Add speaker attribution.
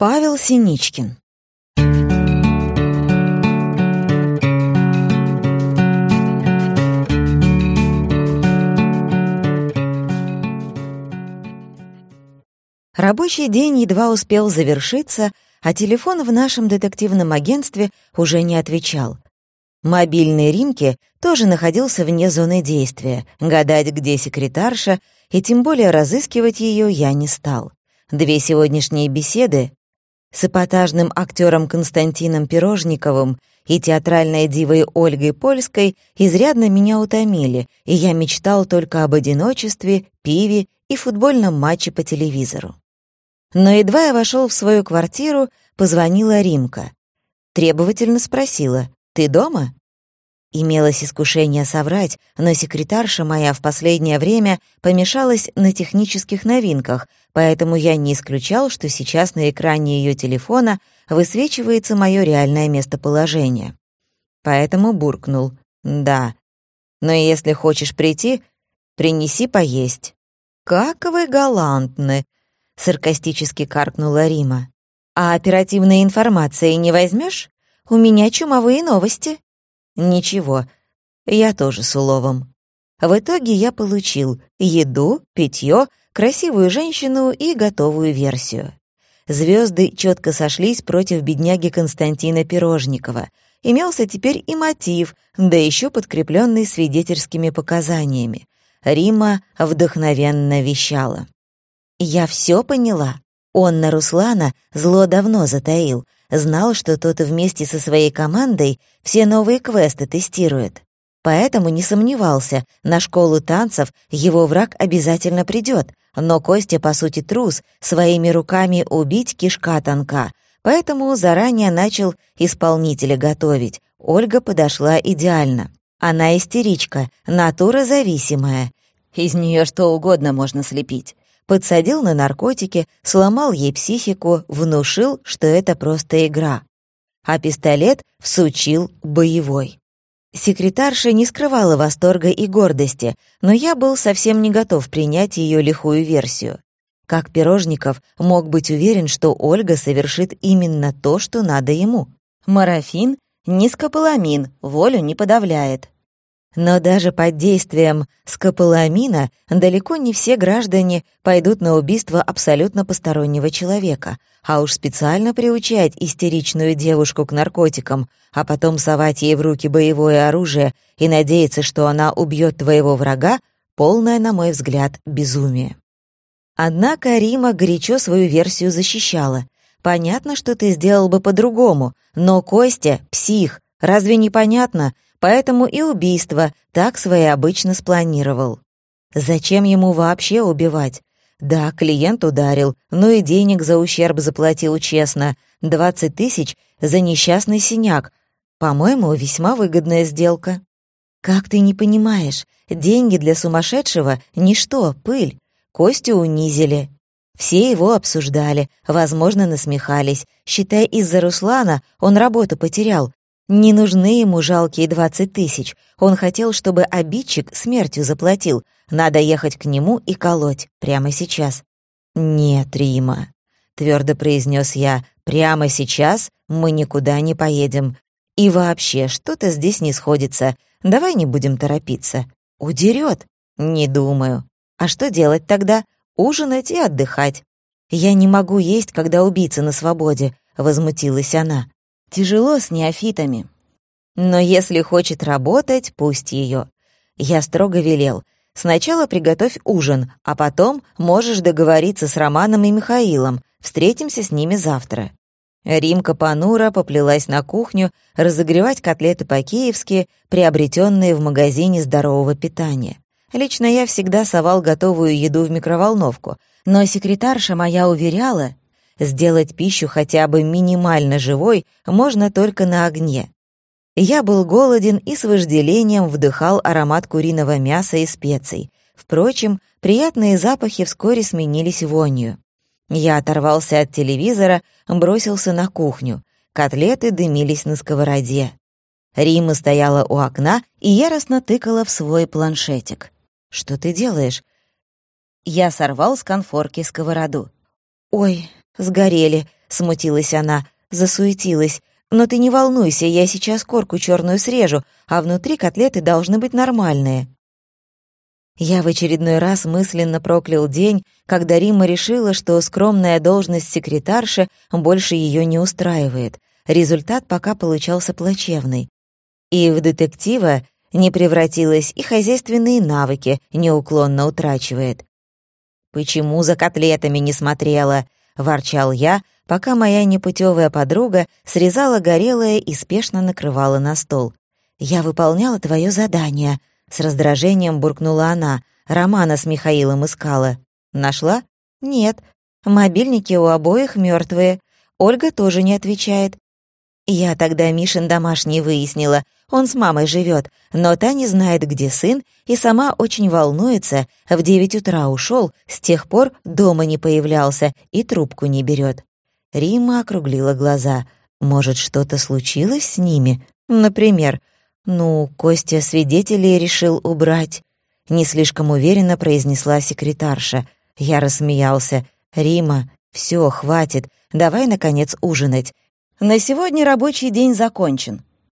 Speaker 1: Павел Синичкин Рабочий день едва успел завершиться, а телефон в нашем детективном агентстве уже не отвечал. Мобильный Римки тоже находился вне зоны действия. Гадать, где секретарша, и тем более разыскивать ее я не стал. Две сегодняшние беседы с эпатажным актером Константином Пирожниковым и театральной дивой Ольгой Польской изрядно меня утомили, и я мечтал только об одиночестве, пиве и футбольном матче по телевизору. Но едва я вошел в свою квартиру, позвонила Римка. Требовательно спросила, «Ты дома?» Имелось искушение соврать, но секретарша моя в последнее время помешалась на технических новинках, поэтому я не исключал, что сейчас на экране ее телефона высвечивается мое реальное местоположение. Поэтому буркнул «Да, но если хочешь прийти, принеси поесть». «Как вы галантны!» — саркастически каркнула Рима. «А оперативной информации не возьмешь? У меня чумовые новости». Ничего, я тоже с уловом. В итоге я получил еду, питье, красивую женщину и готовую версию. Звезды четко сошлись против бедняги Константина Пирожникова. Имелся теперь и мотив, да еще подкрепленный свидетельскими показаниями. Рима вдохновенно вещала. «Я все поняла. Он на Руслана зло давно затаил, знал, что тот вместе со своей командой все новые квесты тестирует. Поэтому не сомневался, на школу танцев его враг обязательно придет, но Костя, по сути, трус, своими руками убить кишка тонка, поэтому заранее начал исполнителя готовить. Ольга подошла идеально. Она истеричка, натура зависимая. Из нее что угодно можно слепить подсадил на наркотики, сломал ей психику, внушил, что это просто игра. А пистолет всучил боевой. Секретарша не скрывала восторга и гордости, но я был совсем не готов принять ее лихую версию. Как Пирожников мог быть уверен, что Ольга совершит именно то, что надо ему? Марафин — низкополамин, волю не подавляет. Но даже под действием скополамина далеко не все граждане пойдут на убийство абсолютно постороннего человека, а уж специально приучать истеричную девушку к наркотикам, а потом совать ей в руки боевое оружие и надеяться, что она убьет твоего врага, полное, на мой взгляд, безумие. Однако Рима горячо свою версию защищала. Понятно, что ты сделал бы по-другому, но Костя — псих, разве не понятно — поэтому и убийство так своеобычно спланировал. Зачем ему вообще убивать? Да, клиент ударил, но и денег за ущерб заплатил честно. 20 тысяч за несчастный синяк. По-моему, весьма выгодная сделка. Как ты не понимаешь, деньги для сумасшедшего — ничто, пыль. Костю унизили. Все его обсуждали, возможно, насмехались. Считай, из-за Руслана он работу потерял, не нужны ему жалкие двадцать тысяч. Он хотел, чтобы обидчик смертью заплатил. Надо ехать к нему и колоть. Прямо сейчас. «Нет, Рима», — твердо произнес я, — «прямо сейчас мы никуда не поедем. И вообще, что-то здесь не сходится. Давай не будем торопиться. Удерет? Не думаю. А что делать тогда? Ужинать и отдыхать. Я не могу есть, когда убийца на свободе, возмутилась она. Тяжело с неофитами. Но если хочет работать, пусть ее. Я строго велел. Сначала приготовь ужин, а потом можешь договориться с Романом и Михаилом. Встретимся с ними завтра. Римка Панура поплелась на кухню разогревать котлеты по-киевски, приобретенные в магазине здорового питания. Лично я всегда совал готовую еду в микроволновку, но секретарша моя уверяла, Сделать пищу хотя бы минимально живой можно только на огне. Я был голоден и с вожделением вдыхал аромат куриного мяса и специй. Впрочем, приятные запахи вскоре сменились вонью. Я оторвался от телевизора, бросился на кухню. Котлеты дымились на сковороде. Рима стояла у окна и яростно тыкала в свой планшетик. «Что ты делаешь?» Я сорвал с конфорки сковороду. «Ой, «Сгорели», смутилась она, засуетилась. «Но ты не волнуйся, я сейчас корку черную срежу, а внутри котлеты должны быть нормальные». Я в очередной раз мысленно проклял день, когда Римма решила, что скромная должность секретарши больше ее не устраивает. Результат пока получался плачевный. И в детектива не превратилась, и хозяйственные навыки неуклонно утрачивает. «Почему за котлетами не смотрела?» — ворчал я, пока моя непутевая подруга срезала горелое и спешно накрывала на стол. «Я выполняла твое задание», с раздражением буркнула она. Романа с Михаилом искала. Нашла? Нет. Мобильники у обоих мертвые. Ольга тоже не отвечает. Я тогда Мишин домашний выяснила. Он с мамой живет, но та не знает, где сын, и сама очень волнуется. В девять утра ушел, с тех пор дома не появлялся и трубку не берет. Рима округлила глаза. Может, что-то случилось с ними? Например, «Ну, Костя свидетелей решил убрать», — не слишком уверенно произнесла секретарша. Я рассмеялся. «Рима, все, хватит, давай, наконец, ужинать. На сегодня рабочий день закончен.